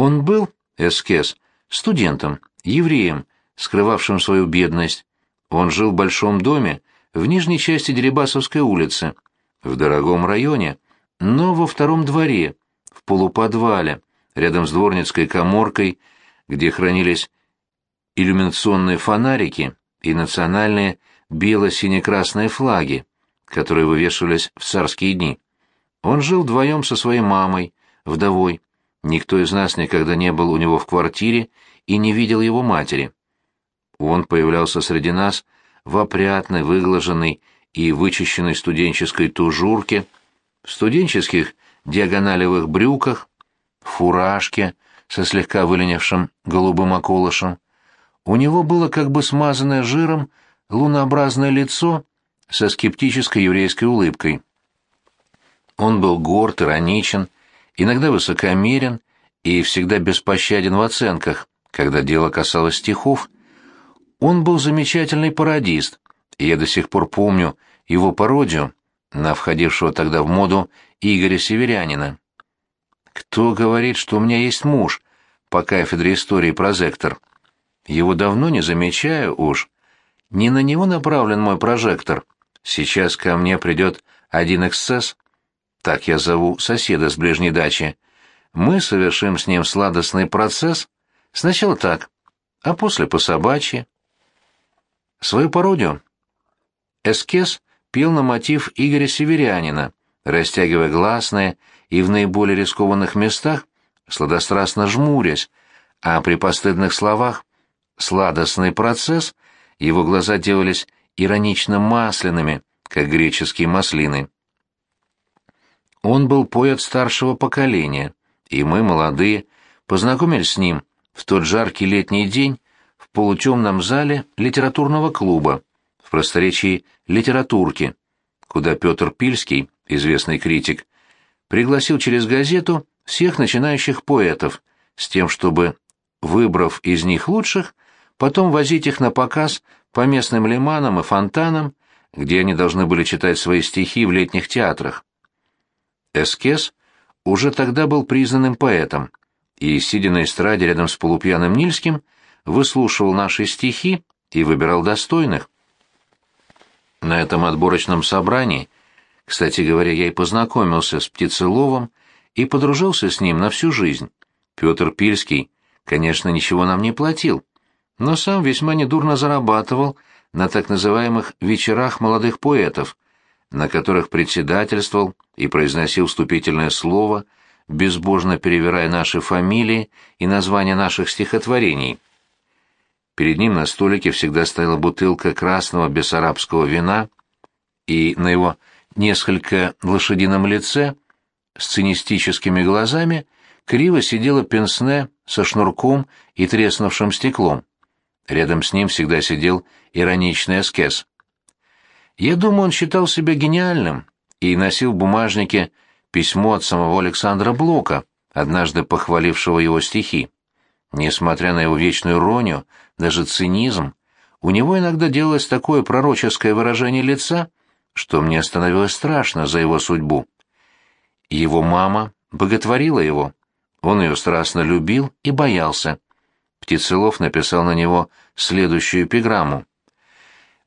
Он был, эскез, студентом, евреем, скрывавшим свою бедность. Он жил в большом доме в нижней части Дерибасовской улицы, в дорогом районе, но во втором дворе, в полуподвале, рядом с дворницкой коморкой, где хранились иллюминационные фонарики и национальные бело-сине-красные флаги, которые вывешивались в царские дни. Он жил вдвоем со своей мамой, вдовой. Никто из нас никогда не был у него в квартире и не видел его матери. Он появлялся среди нас в опрятной, выглаженной и вычищенной студенческой тужурке, в студенческих диагоналевых брюках, фуражке со слегка выленившим голубым околышем. У него было как бы смазанное жиром лунообразное лицо со скептической еврейской улыбкой. Он был горд, ироничен, иногда высокомерен и всегда беспощаден в оценках, когда дело касалось стихов. Он был замечательный пародист, и я до сих пор помню его пародию на входившего тогда в моду Игоря Северянина. Кто говорит, что у меня есть муж по кафедре истории прозектор? Его давно не замечаю уж. Не на него направлен мой прожектор. Сейчас ко мне придет один эксцесс, так я зову соседа с ближней дачи. Мы совершим с ним сладостный процесс. Сначала так, а после по собачьи. Свою пародию эскез пел на мотив Игоря Северянина, растягивая гласные и в наиболее рискованных местах сладострастно жмурясь, а при постыдных словах «сладостный процесс» его глаза делались иронично масляными, как греческие маслины. Он был поэт старшего поколения, и мы, молодые, познакомились с ним в тот жаркий летний день в полутемном зале литературного клуба, в просторечии литературки, куда Петр Пильский, известный критик, пригласил через газету всех начинающих поэтов с тем, чтобы, выбрав из них лучших, потом возить их на показ по местным лиманам и фонтанам, где они должны были читать свои стихи в летних театрах. Эскес уже тогда был признанным поэтом, и, сидя на эстраде рядом с полупьяным Нильским, выслушивал наши стихи и выбирал достойных. На этом отборочном собрании, кстати говоря, я и познакомился с Птицеловым и подружился с ним на всю жизнь. Петр Пильский, конечно, ничего нам не платил, но сам весьма недурно зарабатывал на так называемых «вечерах молодых поэтов», на которых председательствовал и произносил вступительное слово, безбожно перевирая наши фамилии и названия наших стихотворений. Перед ним на столике всегда стояла бутылка красного бессарабского вина, и на его несколько лошадином лице, сценистическими глазами, криво сидела пенсне со шнурком и треснувшим стеклом. Рядом с ним всегда сидел ироничный аскез. Я думаю, он считал себя гениальным и носил в бумажнике письмо от самого Александра Блока, однажды похвалившего его стихи. Несмотря на его вечную иронию, даже цинизм, у него иногда делалось такое пророческое выражение лица, что мне становилось страшно за его судьбу. Его мама боготворила его. Он ее страстно любил и боялся. Птицелов написал на него следующую эпиграмму.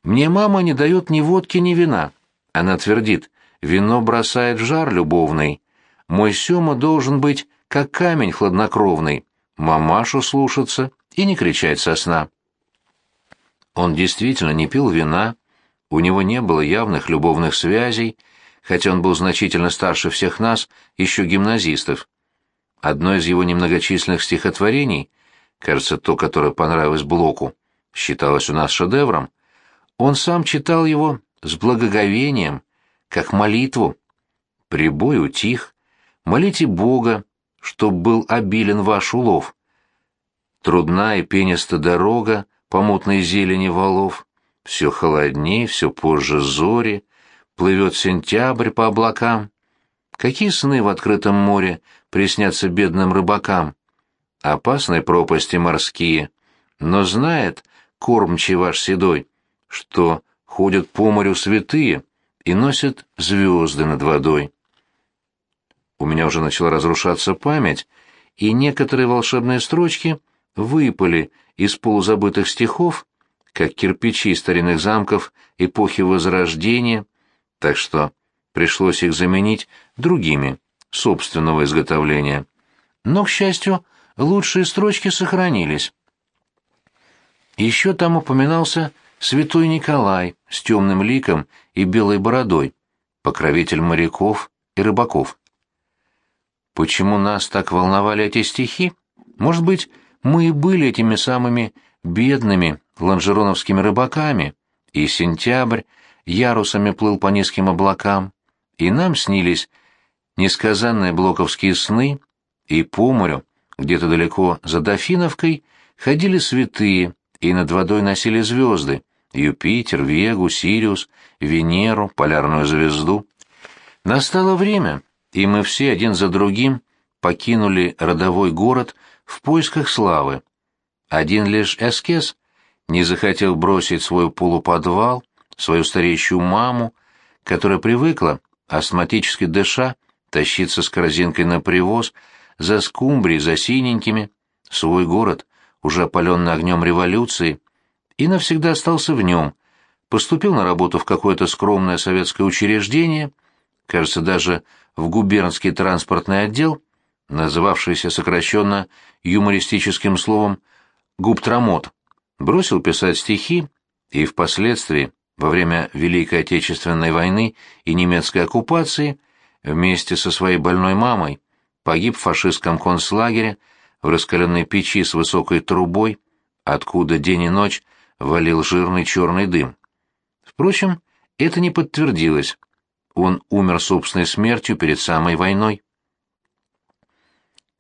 Мне мама не дает ни водки, ни вина. Она твердит, вино бросает жар любовный. Мой Сёма должен быть, как камень хладнокровный, мамашу слушаться и не кричать со сна. Он действительно не пил вина, у него не было явных любовных связей, хотя он был значительно старше всех нас, еще гимназистов. Одно из его немногочисленных стихотворений, кажется, то, которое понравилось Блоку, считалось у нас шедевром, он сам читал его с благоговением, как молитву. Прибой утих, молите Бога, чтоб был обилен ваш улов. Трудна и пениста дорога по мутной зелени валов, все холодней, все позже зори, плывет сентябрь по облакам. Какие сны в открытом море приснятся бедным рыбакам? Опасные пропасти морские, но знает кормчий ваш седой, что ходят по морю святые и носят звезды над водой. У меня уже начала разрушаться память, и некоторые волшебные строчки выпали из полузабытых стихов, как кирпичи старинных замков эпохи Возрождения, так что пришлось их заменить другими, собственного изготовления. Но, к счастью, лучшие строчки сохранились. Еще там упоминался святой Николай с темным ликом и белой бородой, покровитель моряков и рыбаков. Почему нас так волновали эти стихи? Может быть, мы и были этими самыми бедными лонжероновскими рыбаками, и сентябрь ярусами плыл по низким облакам, и нам снились несказанные блоковские сны, и по морю, где-то далеко за Дофиновкой, ходили святые и над водой носили звезды — Юпитер, Вегу, Сириус, Венеру, полярную звезду. Настало время, и мы все один за другим покинули родовой город в поисках славы. Один лишь эскез не захотел бросить свой полуподвал, свою стареющую маму, которая привыкла, астматически дыша, тащиться с корзинкой на привоз, за скумбрией, за синенькими, свой город, уже опаленный огнем революции, и навсегда остался в нем, поступил на работу в какое-то скромное советское учреждение, кажется, даже в губернский транспортный отдел, называвшийся сокращенно юмористическим словом «губтрамот», бросил писать стихи и впоследствии, во время Великой Отечественной войны и немецкой оккупации, вместе со своей больной мамой, погиб в фашистском концлагере в раскаленной печи с высокой трубой, откуда день и ночь валил жирный черный дым. Впрочем, это не подтвердилось. Он умер собственной смертью перед самой войной.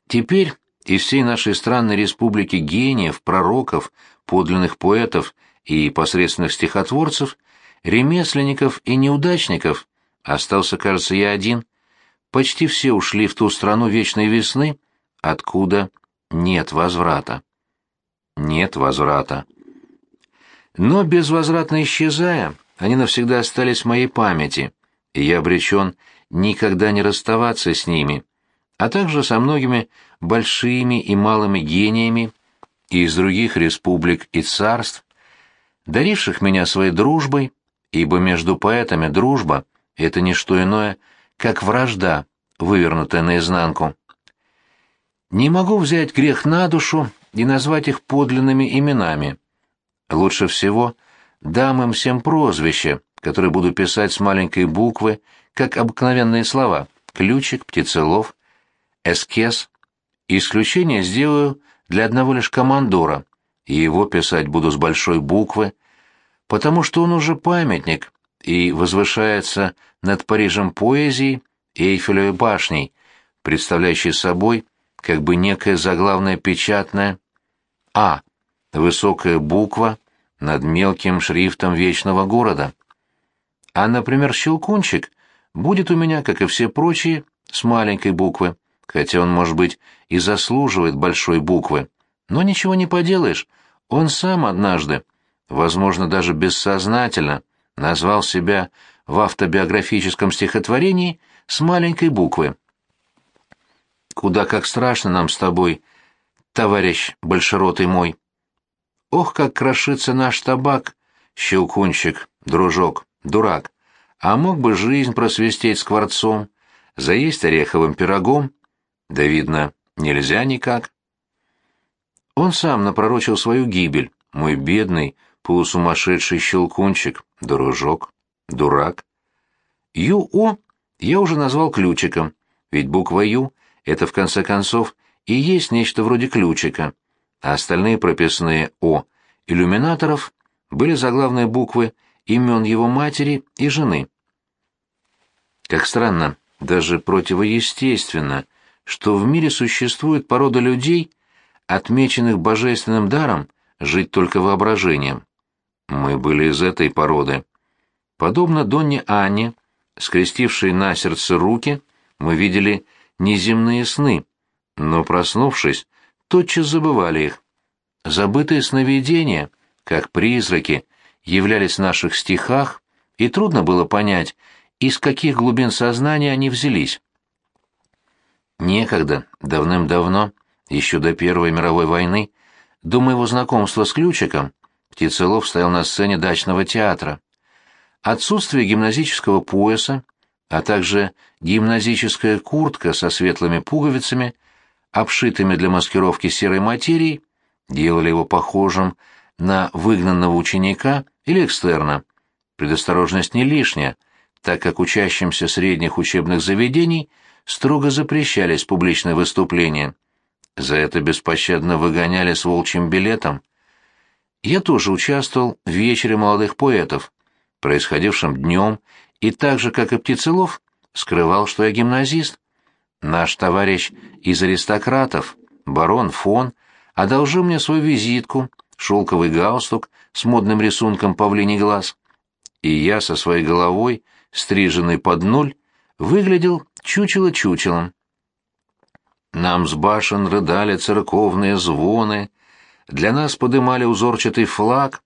Теперь из всей нашей странной республики гениев, пророков, подлинных поэтов и посредственных стихотворцев, ремесленников и неудачников остался, кажется, я один. Почти все ушли в ту страну вечной весны, откуда нет возврата. Нет возврата. Но безвозвратно исчезая, они навсегда остались в моей памяти, и я обречен никогда не расставаться с ними, а также со многими большими и малыми гениями из других республик и царств, даривших меня своей дружбой, ибо между поэтами дружба — это не что иное, как вражда, вывернутая наизнанку. Не могу взять грех на душу и назвать их подлинными именами. Лучше всего дам им всем прозвища, которые буду писать с маленькой буквы, как обыкновенные слова. «ключик», «птицелов», «эскез». Исключение сделаю для одного лишь командора, и его писать буду с большой буквы, потому что он уже памятник и возвышается над Парижем поэзии и Эйфелевой башней, представляющей собой как бы некое заглавное печатное «А», высокая буква над мелким шрифтом вечного города. А, например, Щелкунчик будет у меня, как и все прочие, с маленькой буквы, хотя он, может быть, и заслуживает большой буквы. Но ничего не поделаешь, он сам однажды, возможно, даже бессознательно, назвал себя в автобиографическом стихотворении с маленькой буквы. Куда как страшно нам с тобой, товарищ большеротый мой. Ох, как крошится наш табак, щелкунчик, дружок, дурак. А мог бы жизнь просвистеть скворцом, заесть ореховым пирогом. Да, видно, нельзя никак. Он сам напророчил свою гибель, мой бедный, полусумасшедший щелкунчик, дружок, дурак. Ю-О я уже назвал ключиком, ведь буква Ю это, в конце концов, и есть нечто вроде ключика, а остальные прописные «О» иллюминаторов были заглавные буквы имен его матери и жены. Как странно, даже противоестественно, что в мире существует порода людей, отмеченных божественным даром жить только воображением. Мы были из этой породы. Подобно Донне Анне, скрестившей на сердце руки, мы видели неземные сны, но, проснувшись, тотчас забывали их. Забытые сновидения, как призраки, являлись в наших стихах, и трудно было понять, из каких глубин сознания они взялись. Некогда, давным-давно, еще до Первой мировой войны, до моего знакомства с Ключиком, Птицелов стоял на сцене дачного театра. Отсутствие гимназического пояса, а также гимназическая куртка со светлыми пуговицами, обшитыми для маскировки серой материей, делали его похожим на выгнанного ученика или экстерна. Предосторожность не лишняя, так как учащимся средних учебных заведений строго запрещались публичные выступления. За это беспощадно выгоняли с волчьим билетом. Я тоже участвовал в вечере молодых поэтов, происходившем днем, и так же, как и Птицелов, скрывал, что я гимназист. Наш товарищ из аристократов, барон фон, одолжил мне свою визитку, шелковый галстук с модным рисунком павлиний глаз. И я со своей головой, стриженной под нуль, выглядел чучело-чучелом. Нам с башен рыдали церковные звоны, для нас подымали узорчатый флаг,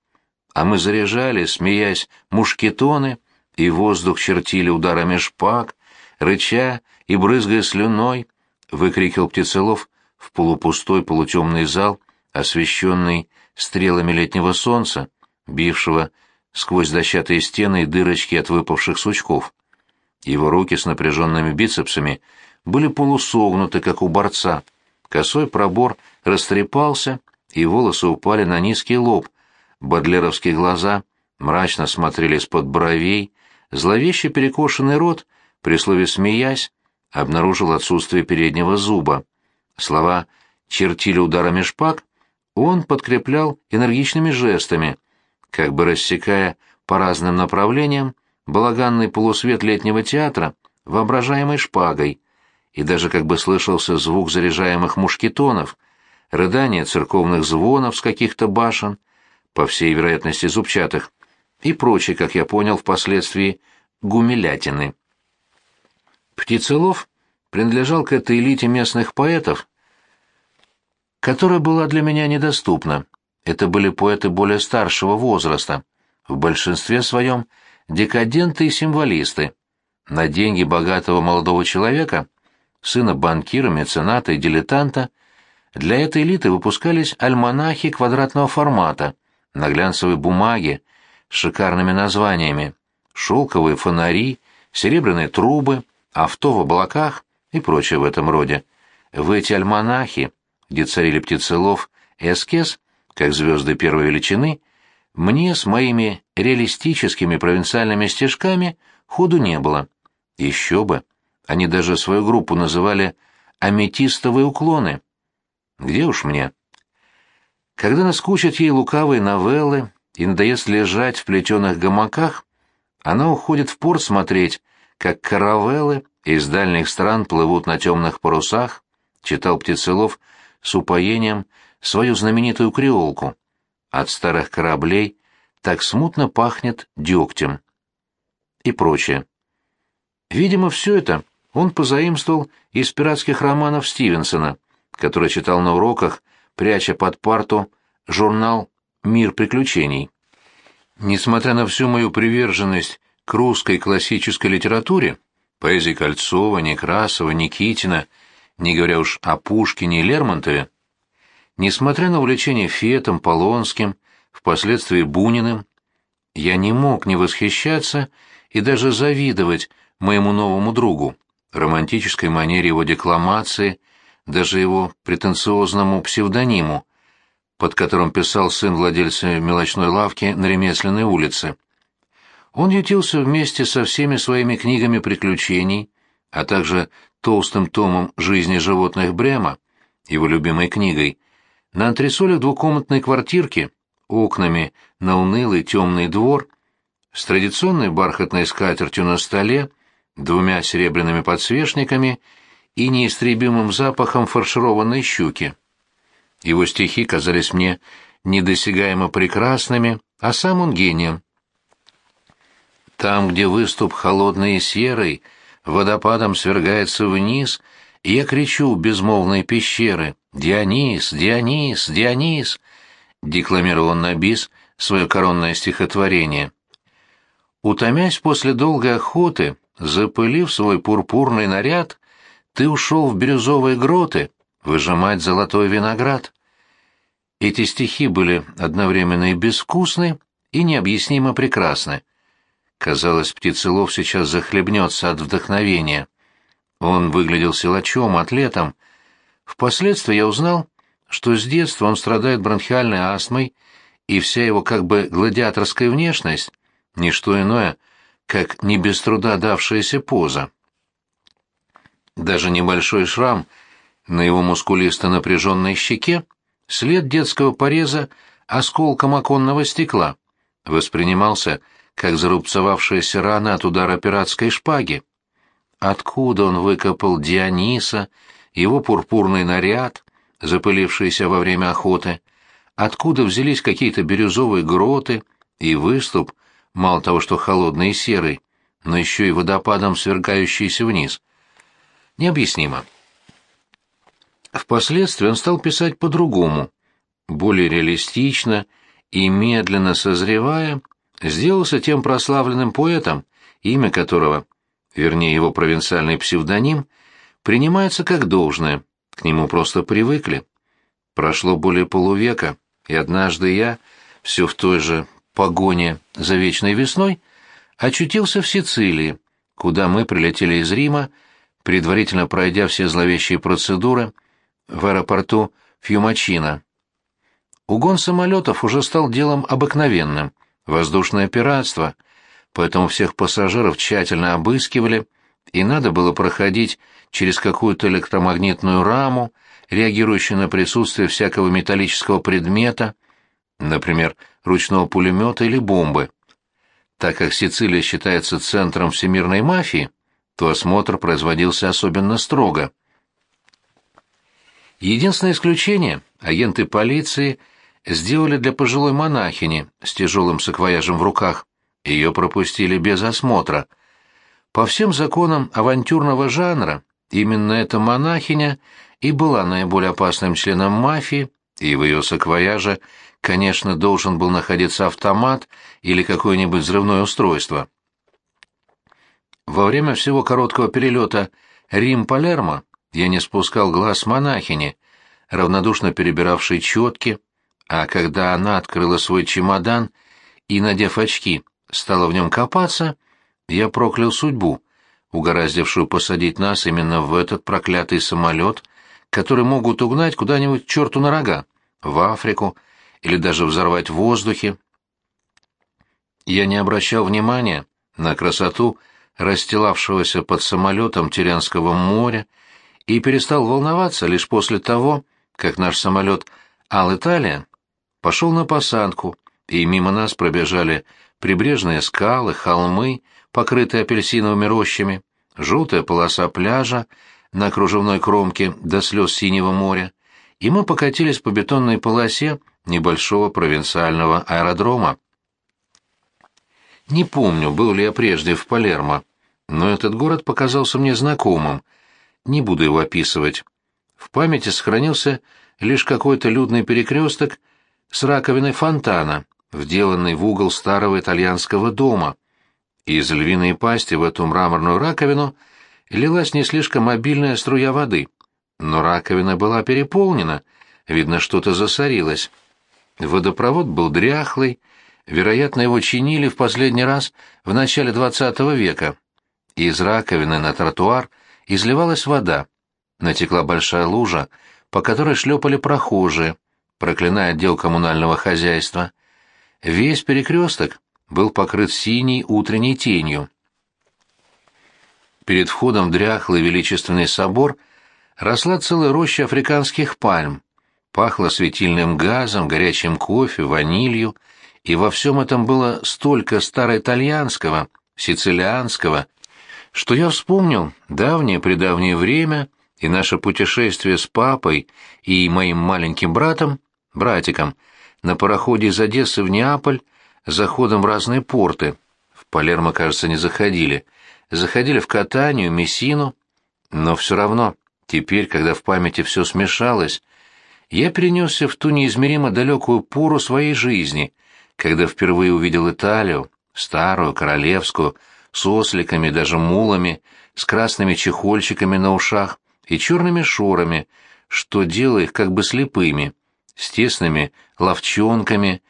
а мы заряжали, смеясь, мушкетоны, и воздух чертили ударами шпаг, рыча и брызгая слюной, выкрикивал Птицелов в полупустой полутемный зал, освещенный стрелами летнего солнца, бившего сквозь дощатые стены и дырочки от выпавших сучков. Его руки с напряженными бицепсами были полусогнуты, как у борца. Косой пробор растрепался, и волосы упали на низкий лоб. Бодлеровские глаза мрачно смотрели из-под бровей, зловеще перекошенный рот, при слове «смеясь», обнаружил отсутствие переднего зуба. Слова чертили ударами шпаг, он подкреплял энергичными жестами, как бы рассекая по разным направлениям балаганный полусвет летнего театра воображаемой шпагой, и даже как бы слышался звук заряжаемых мушкетонов, рыдание церковных звонов с каких-то башен, по всей вероятности зубчатых, и прочее, как я понял впоследствии, гумилятины. Птицелов принадлежал к этой элите местных поэтов, которая была для меня недоступна. Это были поэты более старшего возраста, в большинстве своем декаденты и символисты. На деньги богатого молодого человека сына банкира, мецената и дилетанта, для этой элиты выпускались альманахи квадратного формата, на глянцевой бумаге, с шикарными названиями, шелковые фонари, серебряные трубы, авто в облаках и прочее в этом роде. В эти альманахи, где царили птицелов и эскез, как звезды первой величины, мне с моими реалистическими провинциальными стежками ходу не было. Еще бы! Они даже свою группу называли «аметистовые уклоны». Где уж мне? Когда наскучат ей лукавые новеллы и надоест лежать в плетеных гамаках, она уходит в порт смотреть, как каравеллы из дальних стран плывут на темных парусах, читал Птицелов с упоением свою знаменитую креолку. От старых кораблей так смутно пахнет дегтем. И прочее. Видимо, все это он позаимствовал из пиратских романов Стивенсона, который читал на уроках, пряча под парту журнал «Мир приключений». Несмотря на всю мою приверженность к русской классической литературе, поэзии Кольцова, Некрасова, Никитина, не говоря уж о Пушкине и Лермонтове, несмотря на увлечение Фетом, Полонским, впоследствии Буниным, я не мог не восхищаться и даже завидовать моему новому другу романтической манере его декламации, даже его претенциозному псевдониму, под которым писал сын владельца мелочной лавки на ремесленной улице. Он ютился вместе со всеми своими книгами приключений, а также толстым томом «Жизни животных Брема», его любимой книгой, на антресолях двухкомнатной квартирки, окнами на унылый темный двор, с традиционной бархатной скатертью на столе, двумя серебряными подсвечниками и неистребимым запахом фаршированной щуки. Его стихи казались мне недосягаемо прекрасными, а сам он гением. Там, где выступ холодный и серый, водопадом свергается вниз, я кричу безмолвной пещеры «Дионис! Дионис! Дионис!» декламировал он на бис свое коронное стихотворение. Утомясь после долгой охоты, Запылив свой пурпурный наряд, ты ушел в бирюзовые гроты, выжимать золотой виноград. Эти стихи были одновременно и безвкусны, и необъяснимо прекрасны. Казалось, птицелов сейчас захлебнется от вдохновения. Он выглядел силачом, атлетом. Впоследствии я узнал, что с детства он страдает бронхиальной астмой, и вся его как бы гладиаторская внешность — ничто иное, как не без труда давшаяся поза. Даже небольшой шрам на его мускулисто напряженной щеке — след детского пореза осколком оконного стекла — воспринимался как зарубцевавшаяся рана от удара пиратской шпаги. Откуда он выкопал Диониса, его пурпурный наряд, запылившийся во время охоты? Откуда взялись какие-то бирюзовые гроты и выступ, мало того, что холодный и серый, но еще и водопадом свергающийся вниз? Необъяснимо. Впоследствии он стал писать по-другому, более реалистично и, медленно созревая, сделался тем прославленным поэтом, имя которого, вернее его провинциальный псевдоним, принимается как должное, к нему просто привыкли. Прошло более полувека, и однажды я, все в той же погоне за вечной весной, очутился в Сицилии, куда мы прилетели из Рима, предварительно пройдя все зловещие процедуры в аэропорту Фьюмачино. Угон самолетов уже стал делом обыкновенным, воздушное пиратство, поэтому всех пассажиров тщательно обыскивали, и надо было проходить через какую-то электромагнитную раму, реагирующую на присутствие всякого металлического предмета, например, ручного пулемета или бомбы. Так как Сицилия считается центром всемирной мафии, то осмотр производился особенно строго. Единственное исключение — агенты полиции — сделали для пожилой монахини с тяжелым саквояжем в руках. Ее пропустили без осмотра. По всем законам авантюрного жанра, именно эта монахиня и была наиболее опасным членом мафии, и в ее саквояже, конечно, должен был находиться автомат или какое-нибудь взрывное устройство. Во время всего короткого перелета Рим-Палермо я не спускал глаз монахини, равнодушно перебиравшей четки, а когда она открыла свой чемодан и, надев очки, стала в нем копаться, я проклял судьбу, угораздившую посадить нас именно в этот проклятый самолет, который могут угнать куда-нибудь черту на рога, в Африку или даже взорвать в воздухе. Я не обращал внимания на красоту расстилавшегося под самолетом Тирянского моря и перестал волноваться лишь после того, как наш самолет «Ал-Италия» пошел на посадку, и мимо нас пробежали прибрежные скалы, холмы, покрытые апельсиновыми рощами, желтая полоса пляжа на кружевной кромке до слез синего моря, и мы покатились по бетонной полосе небольшого провинциального аэродрома. Не помню, был ли я прежде в Палермо, но этот город показался мне знакомым. Не буду его описывать. В памяти сохранился лишь какой-то людный перекресток с раковиной фонтана, вделанной в угол старого итальянского дома. Из львиной пасти в эту мраморную раковину лилась не слишком обильная струя воды, но раковина была переполнена, видно, что-то засорилось. Водопровод был дряхлый, вероятно, его чинили в последний раз в начале XX века. Из раковины на тротуар изливалась вода. Натекла большая лужа, по которой шлепали прохожие, проклиная отдел коммунального хозяйства. Весь перекресток был покрыт синей утренней тенью. Перед входом в дряхлый величественный собор росла целая роща африканских пальм, пахло светильным газом, горячим кофе, ванилью, и во всем этом было столько староитальянского, сицилианского, что я вспомнил давнее-предавнее время и наше путешествие с папой и моим маленьким братом братиком, на пароходе из Одессы в Неаполь, заходом в разные порты. В Палермо, кажется, не заходили. Заходили в Катанию, Мессину. Но все равно, теперь, когда в памяти все смешалось, я перенесся в ту неизмеримо далекую пору своей жизни, когда впервые увидел Италию, старую, королевскую, с осликами, даже мулами, с красными чехольчиками на ушах и черными шорами, что делало их как бы слепыми, с тесными ловчонками,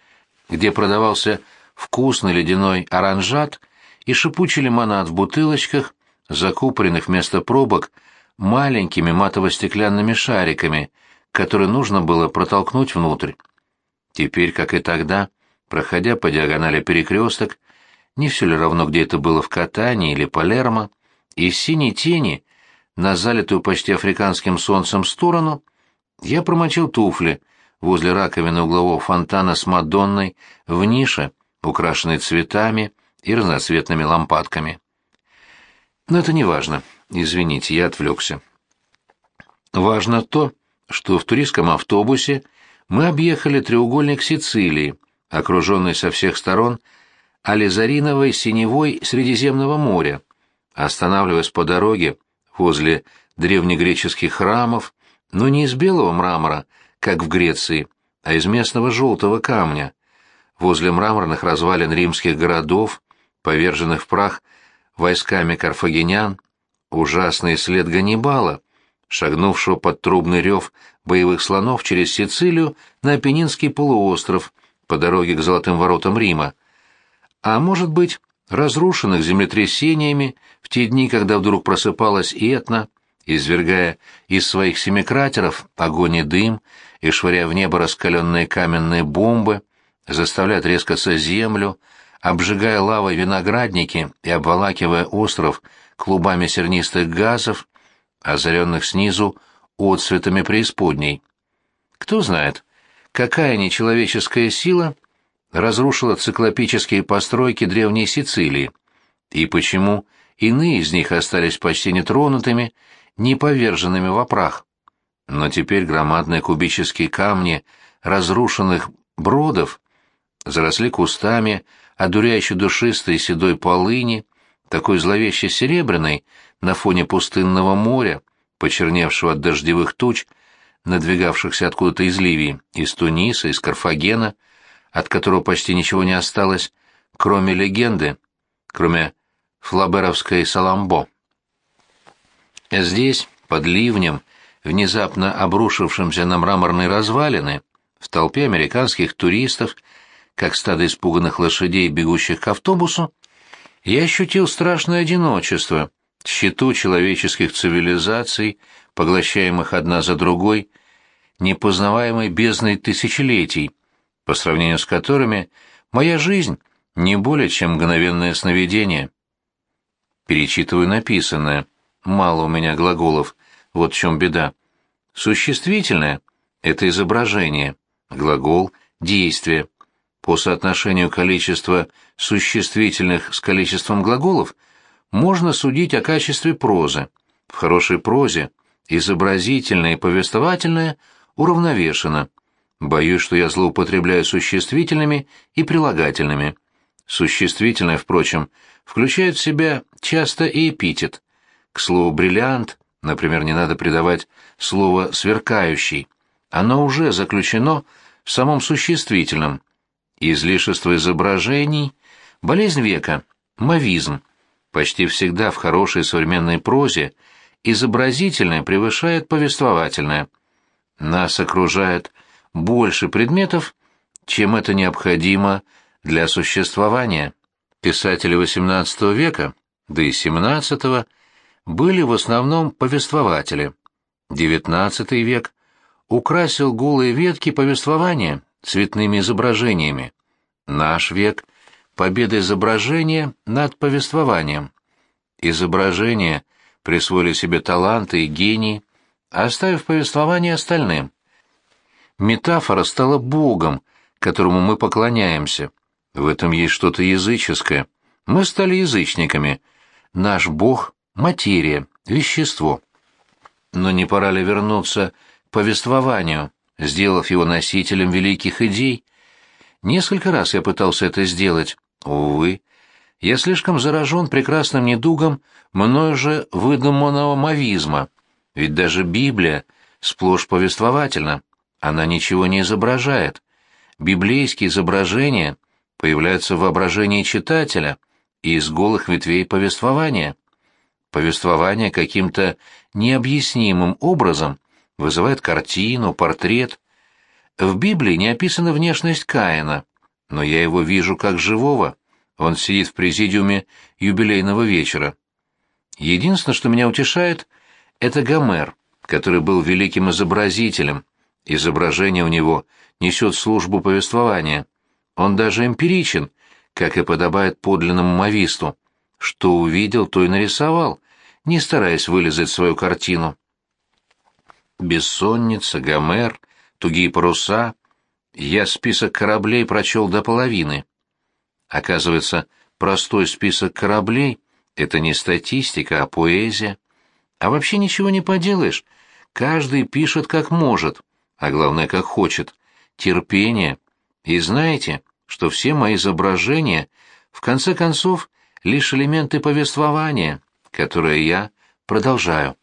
где продавался вкусный ледяной оранжат и шипучий лимонад в бутылочках, закупоренных вместо пробок маленькими матово-стеклянными шариками, которые нужно было протолкнуть внутрь. Теперь, как и тогда, проходя по диагонали перекресток, не все ли равно, где это было в Катании или Палермо, из синей тени на залитую почти африканским солнцем сторону я промочил туфли возле раковины углового фонтана с Мадонной в нише, украшенной цветами и разноцветными лампадками. Но это не важно. Извините, я отвлекся. Важно то, что в туристском автобусе мы объехали треугольник Сицилии, окруженный со всех сторон ализариновой синевой Средиземного моря, останавливаясь по дороге возле древнегреческих храмов, но не из белого мрамора, как в Греции, а из местного желтого камня, возле мраморных развалин римских городов, поверженных в прах войсками карфагенян, ужасный след Ганнибала, шагнувшего под трубный рев боевых слонов через Сицилию на Апеннинский полуостров по дороге к Золотым воротам Рима. А может быть, разрушенных землетрясениями в те дни, когда вдруг просыпалась Этна, извергая из своих семи кратеров огонь и дым и швыряя в небо раскаленные каменные бомбы, заставляя трескаться землю, обжигая лавой виноградники и обволакивая остров клубами сернистых газов, озаренных снизу отцветами преисподней. Кто знает, какая нечеловеческая сила разрушила циклопические постройки древней Сицилии, и почему иные из них остались почти нетронутыми, не поверженными в прах. Но теперь громадные кубические камни разрушенных бродов заросли кустами, одуряюще душистой седой полыни, такой зловеще серебряной на фоне пустынного моря, почерневшего от дождевых туч, надвигавшихся откуда-то из Ливии, из Туниса, из Карфагена, от которого почти ничего не осталось, кроме легенды, кроме флаберовской Саламбо. Здесь, под ливнем, внезапно обрушившимся на мраморные развалины, в толпе американских туристов, как стадо испуганных лошадей, бегущих к автобусу, я ощутил страшное одиночество, счету человеческих цивилизаций, поглощаемых одна за другой, непознаваемой бездной тысячелетий, по сравнению с которыми моя жизнь не более чем мгновенное сновидение. Перечитываю написанное. Мало у меня глаголов, вот в чем беда. Существительное — это изображение, глагол — действие. По соотношению количества существительных с количеством глаголов можно судить о качестве прозы. В хорошей прозе изобразительное и повествовательное уравновешено. Боюсь, что я злоупотребляю существительными и прилагательными. Существительное, впрочем, включает в себя часто и эпитет. К слову «бриллиант», например, не надо придавать слово «сверкающий». Оно уже заключено в самом существительном, Излишество изображений – болезнь века, мавизм. Почти всегда в хорошей современной прозе изобразительное превышает повествовательное. Нас окружает больше предметов, чем это необходимо для существования. Писатели XVIII века, да и XVII, были в основном повествователи. XIX век украсил голые ветки повествования цветными изображениями. Наш век — победа изображения над повествованием. Изображения присвоили себе таланты и гении, оставив повествование остальным. Метафора стала богом, которому мы поклоняемся. В этом есть что-то языческое. Мы стали язычниками. Наш бог — материя, вещество. Но не пора ли вернуться к повествованию? сделав его носителем великих идей. Несколько раз я пытался это сделать. Увы, я слишком заражен прекрасным недугом мною же выдуманного мавизма. Ведь даже Библия сплошь повествовательна. Она ничего не изображает. Библейские изображения появляются в воображении читателя и из голых ветвей повествования. Повествование каким-то необъяснимым образом вызывает картину, портрет. В Библии не описана внешность Каина, но я его вижу как живого. Он сидит в президиуме юбилейного вечера. Единственное, что меня утешает, это Гомер, который был великим изобразителем. Изображение у него несет службу повествования. Он даже эмпиричен, как и подобает подлинному мависту. Что увидел, то и нарисовал, не стараясь вылезать свою картину. Бессонница, Гомер, тугие паруса. Я список кораблей прочел до половины. Оказывается, простой список кораблей — это не статистика, а поэзия. А вообще ничего не поделаешь. Каждый пишет как может, а главное, как хочет. Терпение. И знаете, что все мои изображения, в конце концов, лишь элементы повествования, которые я продолжаю.